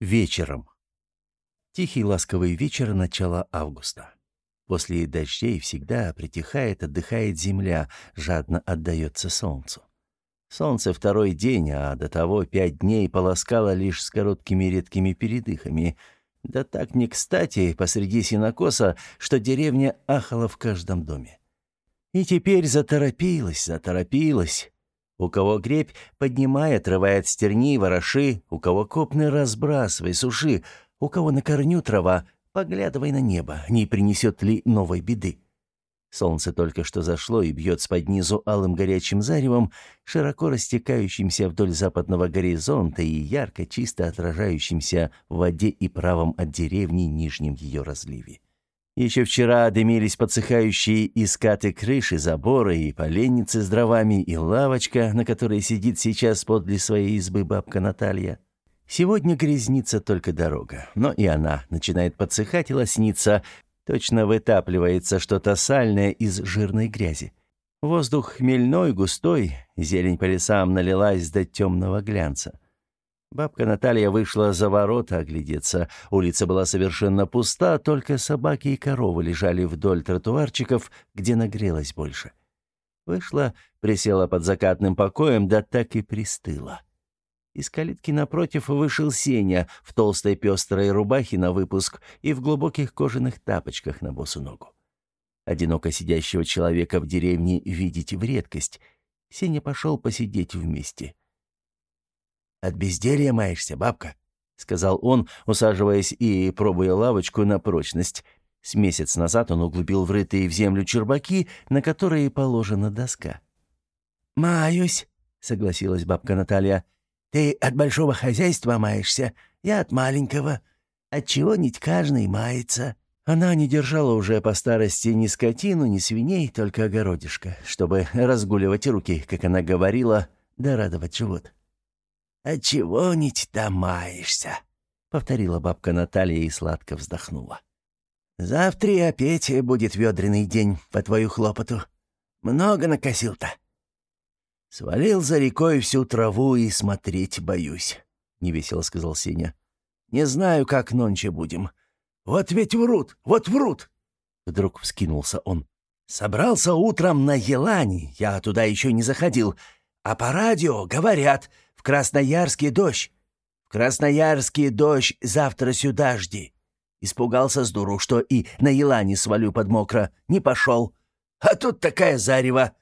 Вечером. Тихий ласковый вечер начала августа. После дождей всегда притихает, отдыхает земля, жадно отдается солнцу. Солнце второй день, а до того пять дней полоскало лишь с короткими редкими передыхами. Да так не кстати посреди синокоса, что деревня ахала в каждом доме. И теперь заторопилась, заторопилась. У кого гребь, поднимай, отрывает стерни, вороши, у кого копны, разбрасывай, суши, у кого на корню трава, поглядывай на небо, не принесет ли новой беды. Солнце только что зашло и бьет с под низу алым горячим заревом, широко растекающимся вдоль западного горизонта и ярко чисто отражающимся в воде и правом от деревни нижнем ее разливе. Еще вчера дымились подсыхающие искаты крыши, заборы и поленницы с дровами, и лавочка, на которой сидит сейчас подле своей избы бабка Наталья. Сегодня грязнится только дорога, но и она начинает подсыхать и лосниться, точно вытапливается что-то сальное из жирной грязи. Воздух хмельной, густой, зелень по лесам налилась до темного глянца. Бабка Наталья вышла за ворота оглядеться. Улица была совершенно пуста, только собаки и коровы лежали вдоль тротуарчиков, где нагрелось больше. Вышла, присела под закатным покоем, да так и пристыла. Из калитки напротив вышел Сеня в толстой пестрой рубахе на выпуск и в глубоких кожаных тапочках на босу ногу. Одиноко сидящего человека в деревне видеть в редкость. Сеня пошел посидеть вместе. — от безделья маешься, бабка», — сказал он, усаживаясь и пробуя лавочку на прочность. С месяц назад он углубил врытые в землю чербаки, на которые положена доска. «Маюсь», — согласилась бабка Наталья. «Ты от большого хозяйства маешься, я от маленького. Отчего нить каждый мается». Она не держала уже по старости ни скотину, ни свиней, только огородишко, чтобы разгуливать руки, как она говорила, да радовать живот. «Отчего нить там маешься?» — повторила бабка Наталья и сладко вздохнула. «Завтра опять будет ведреный день по твою хлопоту. Много накосил-то». «Свалил за рекой всю траву и смотреть боюсь», — невесело сказал Сеня. «Не знаю, как нонче будем. Вот ведь врут, вот врут!» Вдруг вскинулся он. «Собрался утром на Елани, я туда еще не заходил, а по радио говорят — Красноярский дождь! В Красноярский дождь завтра сюда жди!» Испугался с дуру, что и на елане свалю под мокро. Не пошел. А тут такая зарева.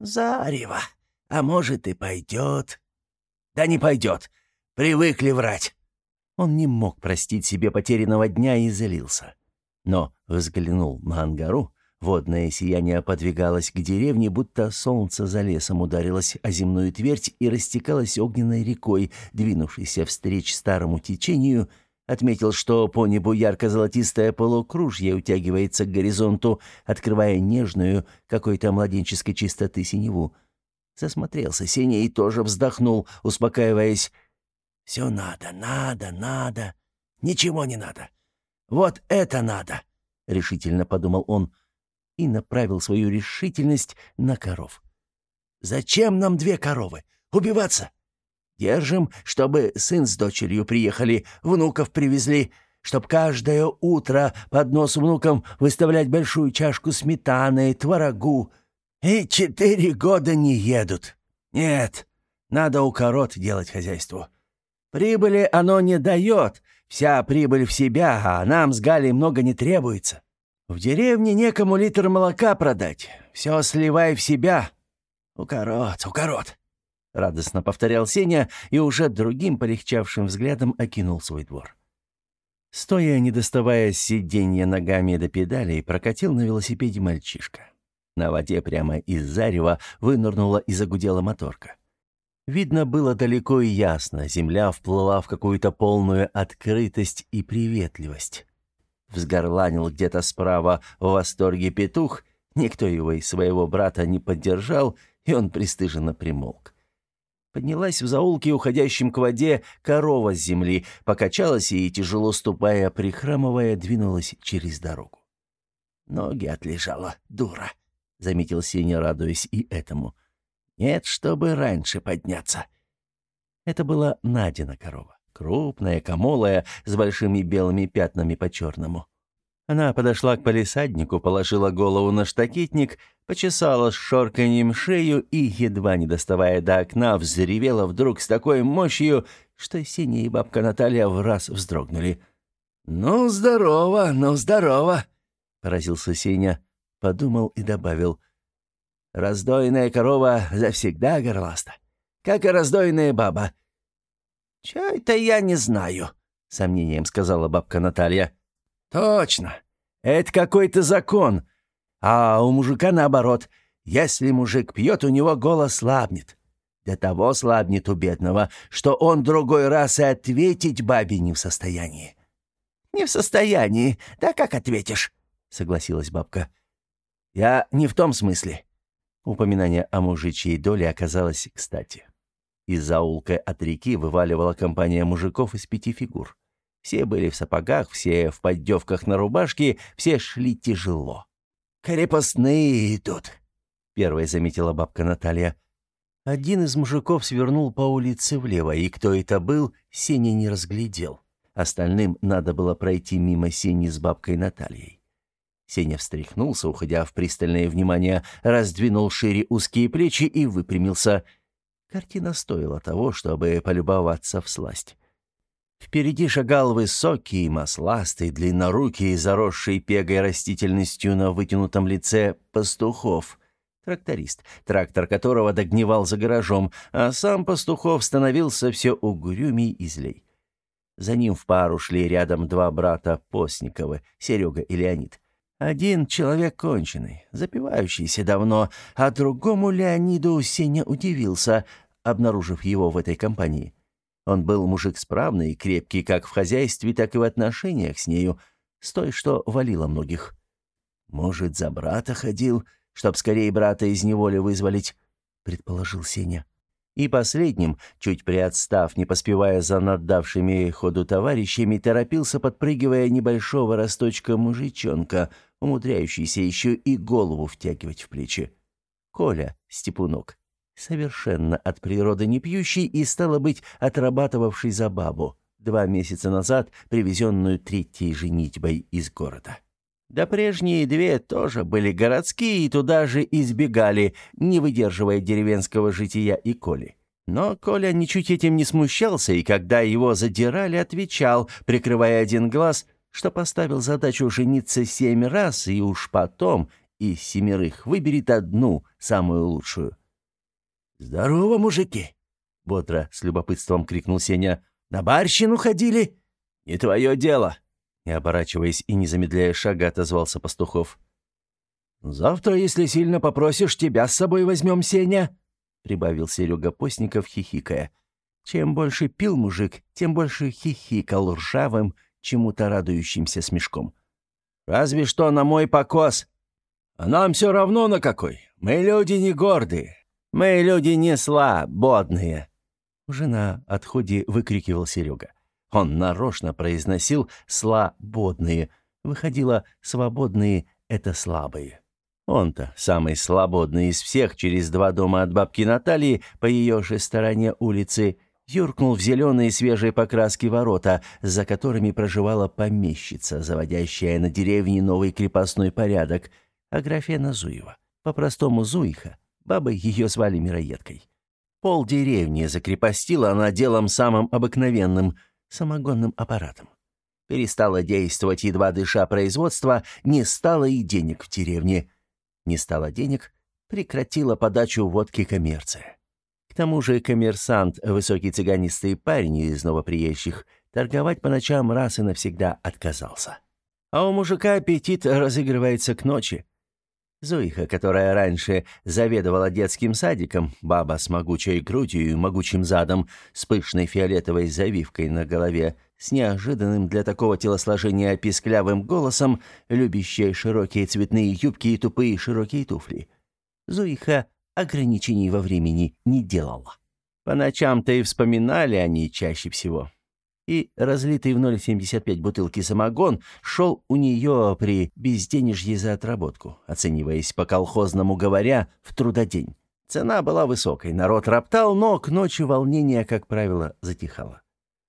Зарева. А может, и пойдет. Да не пойдет. Привыкли врать. Он не мог простить себе потерянного дня и залился. Но взглянул на ангару, Водное сияние подвигалось к деревне, будто солнце за лесом ударилось о земную твердь и растекалось огненной рекой, двинувшейся встреч старому течению, отметил, что по небу ярко-золотистое полукружье утягивается к горизонту, открывая нежную, какой-то младенческой чистоты синеву. Засмотрелся Сеня и тоже вздохнул, успокаиваясь. «Все надо, надо, надо. Ничего не надо. Вот это надо!» — решительно подумал он — и направил свою решительность на коров. «Зачем нам две коровы? Убиваться? Держим, чтобы сын с дочерью приехали, внуков привезли, чтоб каждое утро под нос внукам выставлять большую чашку сметаны, творогу. И четыре года не едут. Нет, надо у корот делать хозяйство. Прибыли оно не дает, вся прибыль в себя, а нам с Галей много не требуется. В деревне некому литр молока продать. Все сливай в себя. Укорот, укорот. Радостно повторял Сеня и уже другим полегчавшим взглядом окинул свой двор. Стоя, не доставая сиденья ногами до педалей, прокатил на велосипеде мальчишка. На воде прямо из зарева вынырнула и загудела моторка. Видно было далеко и ясно, земля вплыла в какую-то полную открытость и приветливость. Взгорланил где-то справа в восторге петух, никто его и своего брата не поддержал, и он пристыженно примолк. Поднялась в заулке, уходящем к воде, корова с земли, покачалась и, тяжело ступая, прихрамывая, двинулась через дорогу. «Ноги отлежала, дура», — заметил Сеня, радуясь и этому. «Нет, чтобы раньше подняться». Это была Надина корова. Крупная, комолая, с большими белыми пятнами по черному. Она подошла к полисаднику, положила голову на штакетник, почесала с шорканьем шею и, едва не доставая до окна, взревела вдруг с такой мощью, что Сеня и бабка Наталья в раз вздрогнули. «Ну, здорово, ну, здорово!» — поразился Сеня, подумал и добавил. «Раздойная корова завсегда горласта, как и раздойная баба». «Чай-то я не знаю», — сомнением сказала бабка Наталья. «Точно. Это какой-то закон. А у мужика наоборот. Если мужик пьет, у него голос слабнет. До того слабнет у бедного, что он другой раз и ответить бабе не в состоянии». «Не в состоянии. Да как ответишь?» — согласилась бабка. «Я не в том смысле». Упоминание о мужичьей доле оказалось кстати. Из заулка от реки вываливала компания мужиков из пяти фигур. Все были в сапогах, все в поддевках на рубашке, все шли тяжело. «Крепостные идут», — первой заметила бабка Наталья. Один из мужиков свернул по улице влево, и кто это был, Сеня не разглядел. Остальным надо было пройти мимо Сени с бабкой Натальей. Сеня встряхнулся, уходя в пристальное внимание, раздвинул шире узкие плечи и выпрямился. Картина стоила того, чтобы полюбоваться в сласть. Впереди шагал высокий, масластый, длиннорукий, заросший пегой растительностью на вытянутом лице пастухов. Тракторист, трактор которого догнивал за гаражом, а сам пастухов становился все угрюмей и злей. За ним в пару шли рядом два брата Постниковы, Серега и Леонид. Один человек конченый, запивающийся давно, а другому Леониду Сеня удивился, обнаружив его в этой компании. Он был мужик справный и крепкий как в хозяйстве, так и в отношениях с нею, с той, что валила многих. «Может, за брата ходил, чтоб скорее брата из неволи вызволить?» — предположил Сеня. И последним, чуть приотстав, не поспевая за наддавшими ходу товарищами, торопился, подпрыгивая небольшого росточка мужичонка, умудряющийся еще и голову втягивать в плечи. Коля, степунок совершенно от природы не пьющий и, стало быть, отрабатывавший за бабу, два месяца назад привезенную третьей женитьбой из города. Да прежние две тоже были городские и туда же избегали, не выдерживая деревенского жития и Коли. Но Коля ничуть этим не смущался, и когда его задирали, отвечал, прикрывая один глаз, что поставил задачу жениться семь раз, и уж потом из семерых выберет одну, самую лучшую. «Здорово, мужики!» — бодро с любопытством крикнул Сеня. «На барщину ходили?» «Не твое дело!» Не оборачиваясь и не замедляя шага, отозвался Пастухов. «Завтра, если сильно попросишь, тебя с собой возьмем, Сеня!» — прибавил Серега Постников, хихикая. Чем больше пил мужик, тем больше хихикал ржавым, чему-то радующимся смешком. «Разве что на мой покос!» «А нам все равно на какой. Мы люди не гордые. Мы люди не слабодные!» Уже на отходе выкрикивал Серега. Он нарочно произносил «слабодные». Выходило «свободные» — это слабые. Он-то, самый слободный из всех, через два дома от бабки Натальи, по ее же стороне улицы, юркнул в зеленые свежие покраски ворота, за которыми проживала помещица, заводящая на деревне новый крепостной порядок, Аграфена Зуева, по-простому Зуиха. Бабой ее звали Мироедкой. Пол деревни закрепостила она делом самым обыкновенным — самогонным аппаратом. Перестало действовать едва дыша производство, не стало и денег в деревне. Не стало денег, прекратила подачу водки коммерция. К тому же коммерсант, высокий цыганистый парень из новоприезжих, торговать по ночам раз и навсегда отказался. А у мужика аппетит разыгрывается к ночи. Зуиха, которая раньше заведовала детским садиком, баба с могучей грудью и могучим задом, с пышной фиолетовой завивкой на голове, с неожиданным для такого телосложения писклявым голосом, любящая широкие цветные юбки и тупые широкие туфли. Зуиха ограничений во времени не делала. По ночам-то и вспоминали они чаще всего и разлитый в 0,75 бутылки самогон шел у нее при безденежье за отработку, оцениваясь по-колхозному говоря в трудодень. Цена была высокой, народ роптал, но к ночи волнение, как правило, затихало.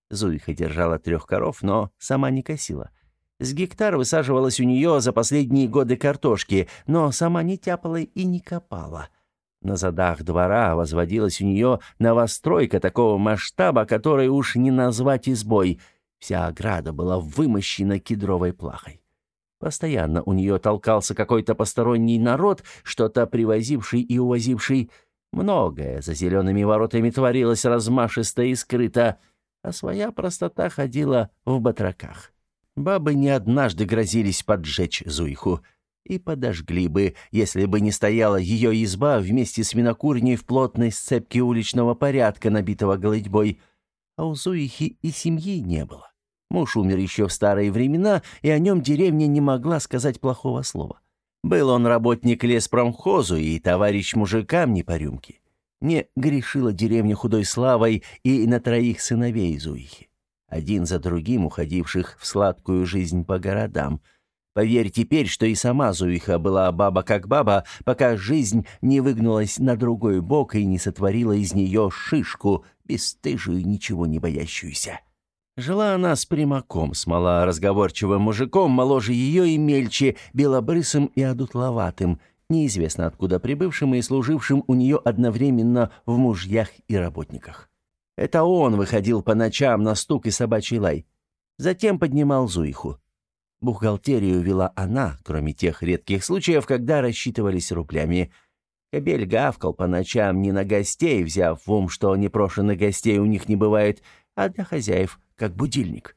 Зуиха держала трех коров, но сама не косила. С гектар высаживалась у нее за последние годы картошки, но сама не тяпала и не копала. На задах двора возводилась у нее новостройка такого масштаба, который уж не назвать избой. Вся ограда была вымощена кедровой плахой. Постоянно у нее толкался какой-то посторонний народ, что-то привозивший и увозивший. Многое за зелеными воротами творилось размашисто и скрыто, а своя простота ходила в батраках. Бабы не однажды грозились поджечь Зуйху. И подожгли бы, если бы не стояла ее изба вместе с винокурней в плотной сцепке уличного порядка, набитого голытьбой. А у Зуихи и семьи не было. Муж умер еще в старые времена, и о нем деревня не могла сказать плохого слова. Был он работник леспромхозу и товарищ мужикам не по рюмке. Не грешила деревня худой славой и на троих сыновей Зуихи, один за другим уходивших в сладкую жизнь по городам. Поверь теперь, что и сама Зуиха была баба как баба, пока жизнь не выгнулась на другой бок и не сотворила из нее шишку, бесстыжую, ничего не боящуюся. Жила она с примаком, с малоразговорчивым мужиком, моложе ее и мельче, белобрысым и одутловатым, неизвестно откуда прибывшим и служившим у нее одновременно в мужьях и работниках. Это он выходил по ночам на стук и собачий лай. Затем поднимал Зуиху. Бухгалтерию вела она, кроме тех редких случаев, когда рассчитывались рублями. Кобель гавкал по ночам не на гостей, взяв в ум, что непрошенных гостей у них не бывает, а для хозяев — как будильник.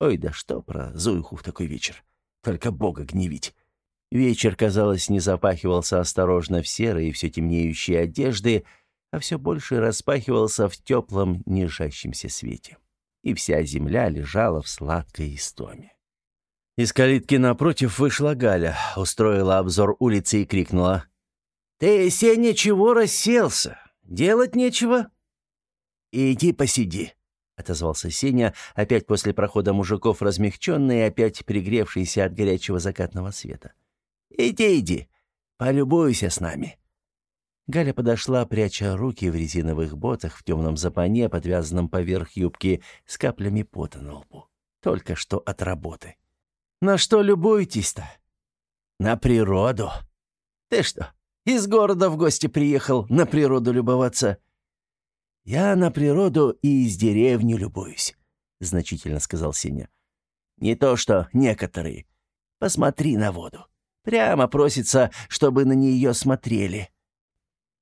Ой, да что про Зуиху в такой вечер? Только Бога гневить. Вечер, казалось, не запахивался осторожно в серые все темнеющие одежды, а все больше распахивался в теплом, нежащемся свете. И вся земля лежала в сладкой истоме. Из калитки напротив вышла Галя, устроила обзор улицы и крикнула. «Ты, Сеня, чего расселся? Делать нечего?» «Иди посиди», — отозвался Сеня, опять после прохода мужиков размягченный и опять пригревшийся от горячего закатного света. «Иди, иди, полюбуйся с нами». Галя подошла, пряча руки в резиновых ботах в темном запане, подвязанном поверх юбки, с каплями пота на лбу. Только что от работы. «На что любуетесь-то?» «На природу». «Ты что, из города в гости приехал на природу любоваться?» «Я на природу и из деревни любуюсь», — значительно сказал Сеня. «Не то что некоторые. Посмотри на воду. Прямо просится, чтобы на нее смотрели».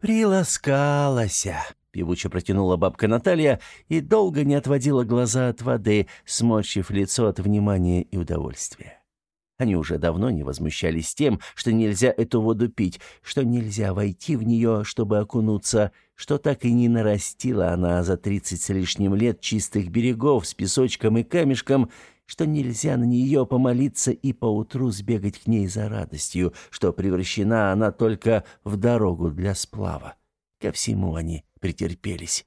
«Приласкалася», — певуче протянула бабка Наталья и долго не отводила глаза от воды, сморщив лицо от внимания и удовольствия. Они уже давно не возмущались тем, что нельзя эту воду пить, что нельзя войти в нее, чтобы окунуться, что так и не нарастила она за тридцать с лишним лет чистых берегов с песочком и камешком, что нельзя на нее помолиться и поутру сбегать к ней за радостью, что превращена она только в дорогу для сплава. Ко всему они претерпелись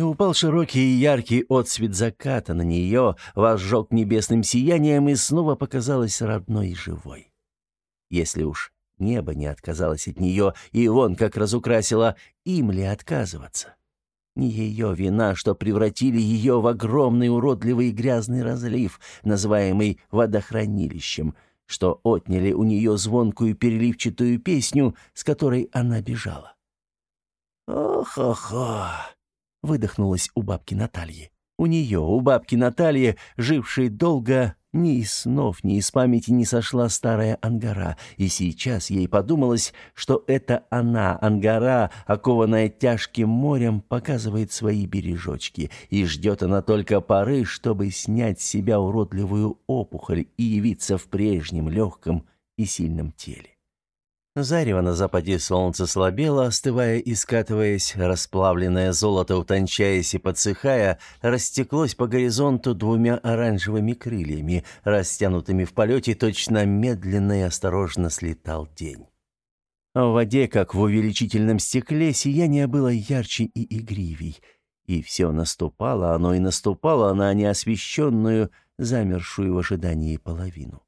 и упал широкий и яркий отсвет заката на нее, возжег небесным сиянием и снова показалась родной и живой. Если уж небо не отказалось от нее, и вон как разукрасило, им ли отказываться? Не ее вина, что превратили ее в огромный уродливый грязный разлив, называемый водохранилищем, что отняли у нее звонкую переливчатую песню, с которой она бежала. «Ох-охо!» выдохнулась у бабки Натальи. У нее, у бабки Натальи, жившей долго, ни из снов, ни из памяти не сошла старая Ангара, и сейчас ей подумалось, что это она, Ангара, окованная тяжким морем, показывает свои бережочки, и ждет она только поры, чтобы снять с себя уродливую опухоль и явиться в прежнем легком и сильном теле. Зарево на западе солнца слабело, остывая и скатываясь, расплавленное золото, утончаясь и подсыхая, растеклось по горизонту двумя оранжевыми крыльями, растянутыми в полете, точно медленно и осторожно слетал день. В воде, как в увеличительном стекле, сияние было ярче и игривей, и все наступало, оно и наступало на неосвещенную, замершую в ожидании половину.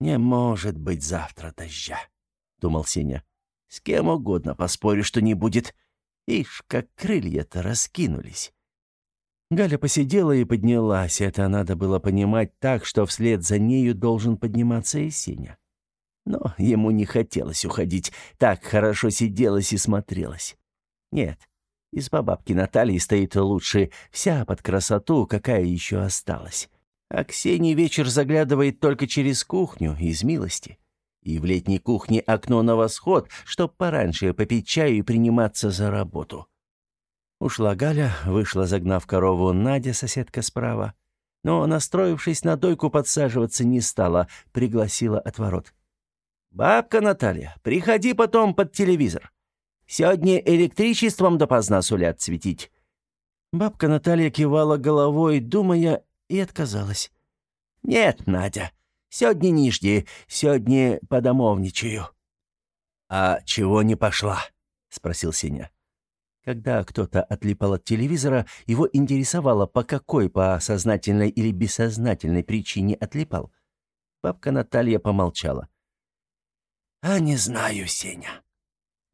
«Не может быть завтра дождя», думал Сеня. С кем угодно поспорю, что не будет. Ишь, как крылья-то раскинулись. Галя посидела и поднялась. Это надо было понимать так, что вслед за нею должен подниматься и Сеня. Но ему не хотелось уходить. Так хорошо сиделось и смотрелось. Нет, изба бабки Натальи стоит лучше, вся под красоту, какая еще осталась. А Ксении вечер заглядывает только через кухню, из милости. И в летней кухне окно на восход, чтоб пораньше попить чаю и приниматься за работу. Ушла Галя, вышла, загнав корову Надя, соседка справа. Но, настроившись на дойку, подсаживаться не стала, пригласила от ворот. «Бабка Наталья, приходи потом под телевизор. Сегодня электричеством допоздна сулят светить». Бабка Наталья кивала головой, думая, и отказалась. «Нет, Надя, сегодня не жди, сегодня подомовничаю». «А чего не пошла?» — спросил Сеня. Когда кто-то отлипал от телевизора, его интересовало, по какой, по сознательной или бессознательной причине отлипал. Бабка Наталья помолчала. «А не знаю, Сеня.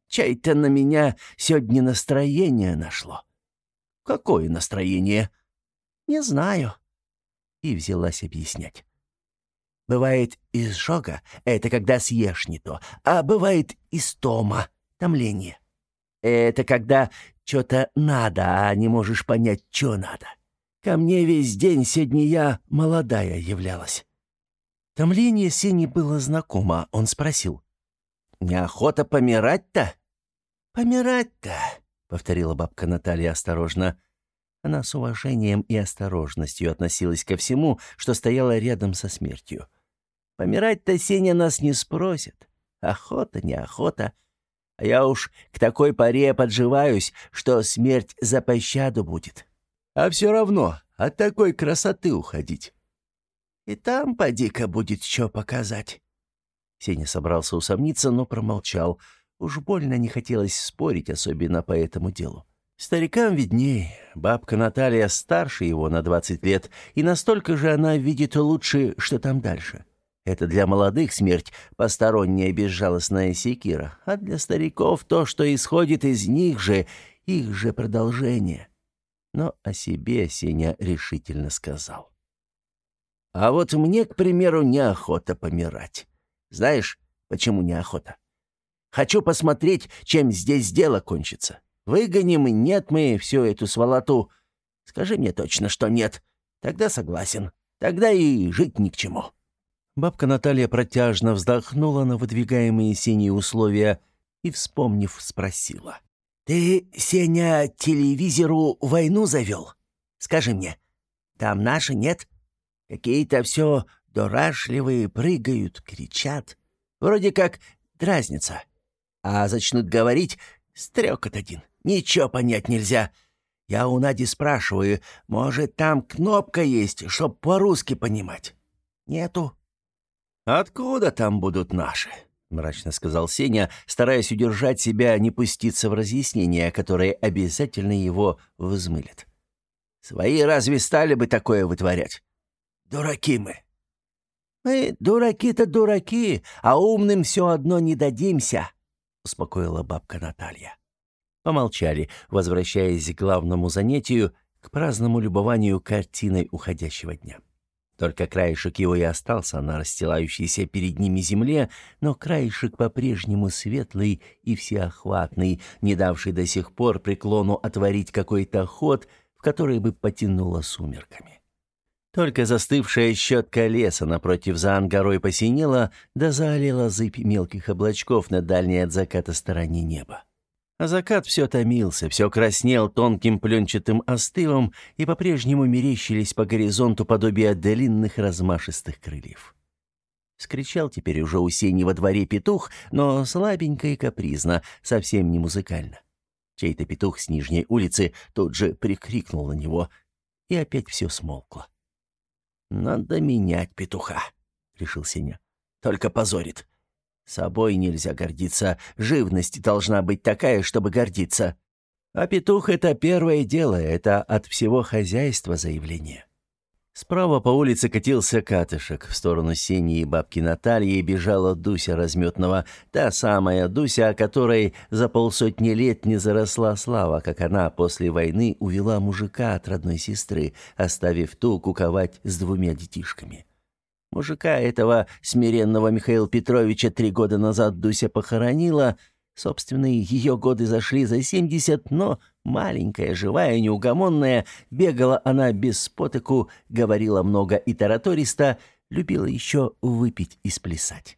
Чай-то на меня сегодня настроение нашло». «Какое настроение?» «Не знаю». И взялась объяснять. Бывает изжога, это когда съешь не то, а бывает истома, томление. Это когда что-то надо, а не можешь понять, что надо. Ко мне весь день сегодня я молодая являлась». Томление Сени было знакомо, он спросил. «Неохота помирать-то?» «Помирать-то», — повторила бабка Наталья осторожно. Она с уважением и осторожностью относилась ко всему, что стояло рядом со смертью. «Помирать-то Сеня нас не спросит. Охота, неохота. А я уж к такой паре подживаюсь, что смерть за пощаду будет. А все равно от такой красоты уходить. И там поди-ка будет что показать». Сеня собрался усомниться, но промолчал. Уж больно не хотелось спорить, особенно по этому делу. Старикам видней. Бабка Наталья старше его на 20 лет, и настолько же она видит лучше, что там дальше. Это для молодых смерть — посторонняя безжалостная секира, а для стариков то, что исходит из них же, их же продолжение. Но о себе Сеня решительно сказал. «А вот мне, к примеру, неохота помирать. Знаешь, почему неохота? Хочу посмотреть, чем здесь дело кончится. Выгоним, и нет мы всю эту сволоту. Скажи мне точно, что нет. Тогда согласен. Тогда и жить ни к чему». Бабка Наталья протяжно вздохнула на выдвигаемые синие условия и, вспомнив, спросила. «Ты, Сеня, телевизору войну завел? Скажи мне, там наши нет? Какие-то все дурашливые прыгают, кричат. Вроде как дразнятся. А начнут говорить, стрекот один. Ничего понять нельзя. Я у Нади спрашиваю, может, там кнопка есть, чтоб по-русски понимать? Нету. «Откуда там будут наши?» — мрачно сказал Сеня, стараясь удержать себя, не пуститься в разъяснения, которые обязательно его взмылят. «Свои разве стали бы такое вытворять? Дураки мы!» «Мы дураки-то дураки, а умным все одно не дадимся», — успокоила бабка Наталья. Помолчали, возвращаясь к главному занятию, к праздному любованию картиной уходящего дня. Только краешек его и остался на расстилающейся перед ними земле, но краешек по-прежнему светлый и всеохватный, не давший до сих пор преклону отворить какой-то ход, в который бы потянуло сумерками. Только застывшая щетка леса напротив за ангарой посинела, да залила зыбь мелких облачков на дальней от заката стороне неба. А закат все томился, все краснел тонким пленчатым остывом, и по-прежнему мерещились по горизонту подобия длинных размашистых крыльев. Скричал теперь уже у сени во дворе петух, но слабенько и капризно, совсем не музыкально. Чей-то петух с нижней улицы тут же прикрикнул на него, и опять все смолкло. «Надо менять петуха», — решил Сеня. «Только позорит. Собой нельзя гордиться, живность должна быть такая, чтобы гордиться. А петух — это первое дело, это от всего хозяйства заявление. Справа по улице катился катышек. В сторону Сени и бабки Натальи бежала Дуся Разметного. Та самая Дуся, о которой за полсотни лет не заросла слава, как она после войны увела мужика от родной сестры, оставив ту куковать с двумя детишками. Мужика этого смиренного Михаила Петровича три года назад Дуся похоронила — Собственные ее годы зашли за семьдесят, но маленькая, живая, неугомонная, бегала она без спотыку, говорила много и тараториста, любила еще выпить и сплясать.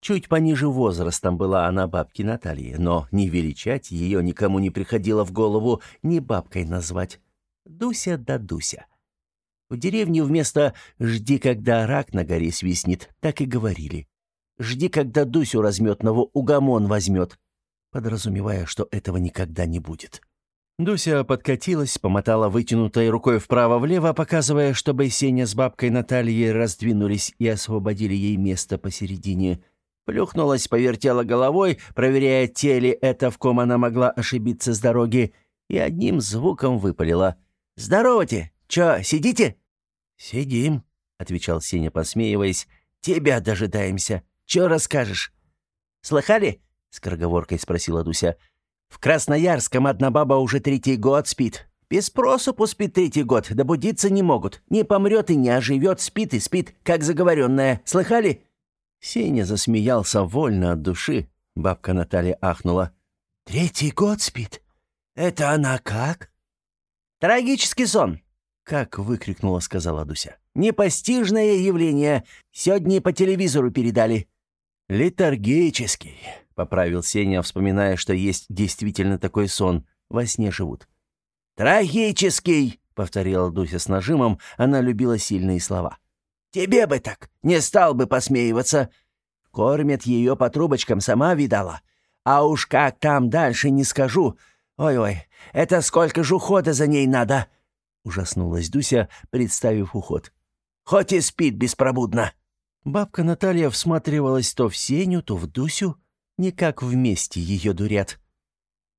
Чуть пониже возрастом была она бабки Натальи, но не величать ее никому не приходило в голову, ни бабкой назвать. Дуся да Дуся. В деревне вместо «жди, когда рак на горе свистнет» так и говорили. «Жди, когда Дусю разметного угомон возьмет» подразумевая, что этого никогда не будет. Дуся подкатилась, помотала вытянутой рукой вправо-влево, показывая, чтобы Сеня с бабкой Натальей раздвинулись и освободили ей место посередине. Плюхнулась, повертела головой, проверяя, те ли это, в ком она могла ошибиться с дороги, и одним звуком выпалила. «Здоровайте! Чё, сидите?» «Сидим», — отвечал Сеня, посмеиваясь. «Тебя дожидаемся. Чё расскажешь?» «Слыхали? — скороговоркой спросила Дуся. «В Красноярском одна баба уже третий год спит. Без спросу спит третий год, да будиться не могут. Не помрет и не оживет, спит и спит, как заговоренная. Слыхали?» Сеня засмеялся вольно от души. Бабка Наталья ахнула. «Третий год спит? Это она как?» «Трагический сон!» — как выкрикнула, сказала Дуся. «Непостижное явление. Сегодня по телевизору передали». «Летаргический», поправил Сеня, вспоминая, что есть действительно такой сон. Во сне живут. «Трагический!» — повторила Дуся с нажимом. Она любила сильные слова. «Тебе бы так! Не стал бы посмеиваться! Кормят ее по трубочкам, сама видала. А уж как там дальше, не скажу. Ой-ой, это сколько же ухода за ней надо!» Ужаснулась Дуся, представив уход. «Хоть и спит беспробудно!» Бабка Наталья всматривалась то в Сеню, то в Дусю, Никак вместе ее дурят.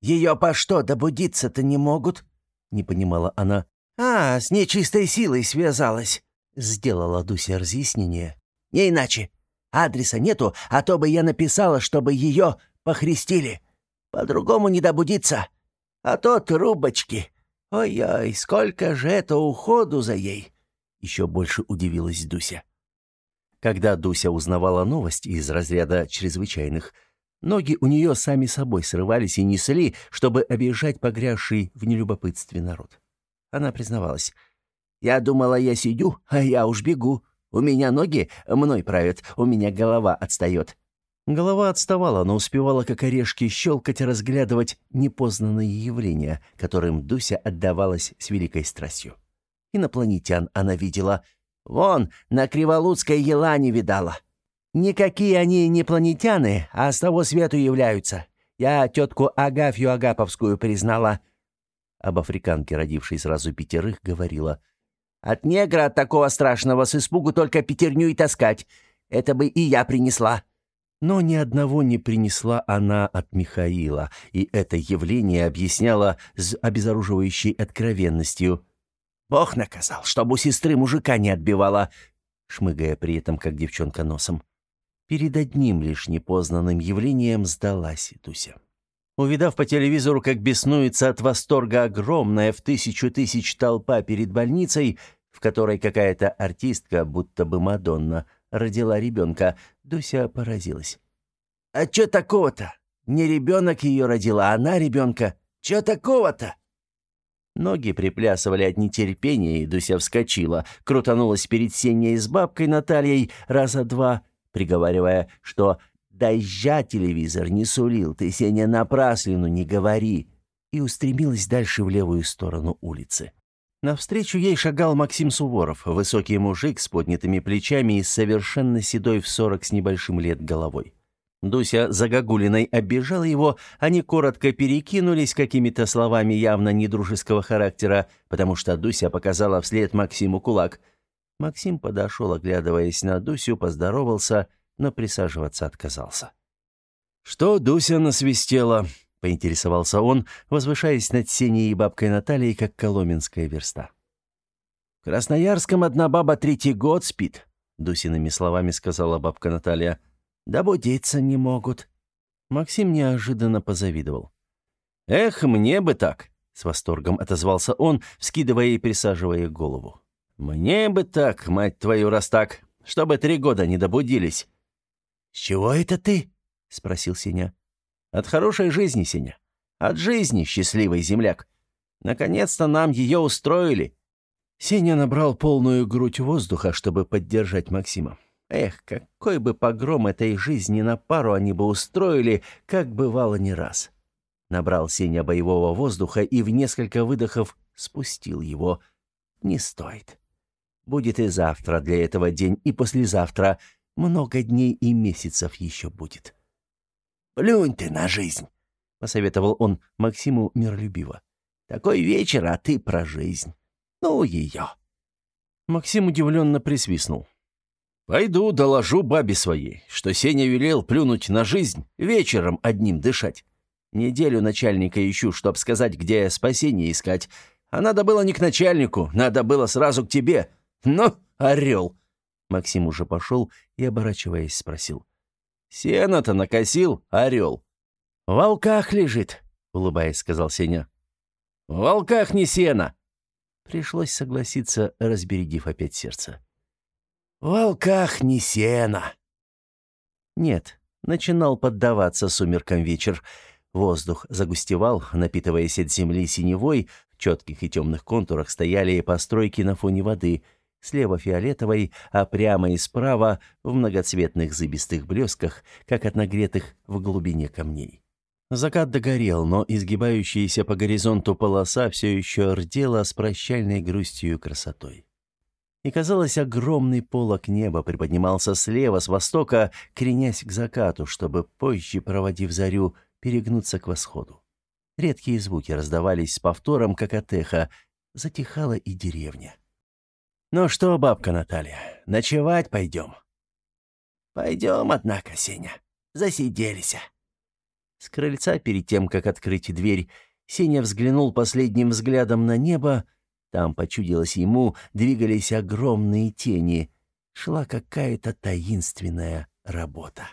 «Ее по что, добудиться-то не могут?» — не понимала она. «А, с нечистой силой связалась», — сделала Дуся разъяснение. «Не иначе. Адреса нету, а то бы я написала, чтобы ее похрестили. По-другому не добудиться. А то трубочки. Ой-ой, сколько же это уходу за ей!» Еще больше удивилась Дуся. Когда Дуся узнавала новость из разряда чрезвычайных, Ноги у нее сами собой срывались и несли, чтобы обижать погрязший в нелюбопытстве народ. Она признавалась. «Я думала, я сидю, а я уж бегу. У меня ноги мной правят, у меня голова отстает». Голова отставала, но успевала, как орешки, щелкать и разглядывать непознанные явления, которым Дуся отдавалась с великой страстью. Инопланетян она видела. Вон, на Криволуцкой елане видала. Никакие они не а с того свету являются. Я тетку Агафью Агаповскую признала». Об африканке, родившей сразу пятерых, говорила. «От негра от такого страшного с испугу только пятерню и таскать. Это бы и я принесла». Но ни одного не принесла она от Михаила, и это явление объясняла с обезоруживающей откровенностью. «Бог наказал, чтобы у сестры мужика не отбивала», шмыгая при этом, как девчонка, носом. Перед одним лишь непознанным явлением сдалась Дуся. Увидав по телевизору, как беснуется от восторга огромная в тысячу тысяч толпа перед больницей, в которой какая-то артистка, будто бы Мадонна, родила ребенка, Дуся поразилась. «А чё такого-то? Не ребенок ее родила, а она ребенка. Чё такого-то?» Ноги приплясывали от нетерпения, и Дуся вскочила, крутанулась перед Сеней с бабкой Натальей раза два, приговаривая, что «Дождя телевизор не сулил, ты, Сеня, напраслину не говори», и устремилась дальше в левую сторону улицы. Навстречу ей шагал Максим Суворов, высокий мужик с поднятыми плечами и совершенно седой в сорок с небольшим лет головой. Дуся загогулиной оббежала его, они коротко перекинулись какими-то словами явно недружеского характера, потому что Дуся показала вслед Максиму кулак – Максим подошел, оглядываясь на Дусю, поздоровался, но присаживаться отказался. «Что Дуся насвистела?» — поинтересовался он, возвышаясь над Сеней и бабкой Натальей, как коломенская верста. В Красноярском одна баба третий год спит», — Дусиными словами сказала бабка Наталья. «Да будиться не могут». Максим неожиданно позавидовал. «Эх, мне бы так!» — с восторгом отозвался он, вскидывая и присаживая голову. «Мне бы так, мать твою, раз так, чтобы три года не добудились». «С чего это ты?» — спросил Сеня. «От хорошей жизни, Сеня. От жизни, счастливый земляк. Наконец-то нам ее устроили». Сеня набрал полную грудь воздуха, чтобы поддержать Максима. Эх, какой бы погром этой жизни на пару они бы устроили, как бывало не раз. Набрал Сеня боевого воздуха и в несколько выдохов спустил его. Не стоит. Будет и завтра для этого день, и послезавтра. Много дней и месяцев еще будет. «Плюнь ты на жизнь», — посоветовал он Максиму миролюбиво. «Такой вечер, а ты про жизнь. Ну, ее». Максим удивленно присвистнул. «Пойду доложу бабе своей, что Сеня велел плюнуть на жизнь, вечером одним дышать. Неделю начальника ищу, чтоб сказать, где спасение искать. А надо было не к начальнику, надо было сразу к тебе. Ну, орел!» Максим уже пошел и, оборачиваясь, спросил. «Сено-то накосил, орел?» «В волках лежит», — улыбаясь, сказал Сеня. «В волках не сено!» Пришлось согласиться, разбередив опять сердце. «В волках не сено!» Нет, начинал поддаваться сумеркам вечер. Воздух загустевал, напитываясь от земли синевой, в четких и темных контурах стояли постройки на фоне воды, слева фиолетовой, а прямо и справа в многоцветных зыбистых блесках, как от нагретых в глубине камней. Закат догорел, но изгибающаяся по горизонту полоса все еще рдела с прощальной грустью красотой. И, казалось, огромный полог неба приподнимался слева, с востока, кренясь к закату, чтобы позже, проводив зарю, перегнуться к восходу. Редкие звуки раздавались с повтором, как от эха. Затихала и деревня. «Ну что, бабка Наталья, ночевать пойдем?» «Пойдем, однако, Сеня. Засиделись». С крыльца, перед тем, как открыть дверь, Сеня взглянул последним взглядом на небо. Там, почудилось ему, двигались огромные тени. Шла какая-то таинственная работа.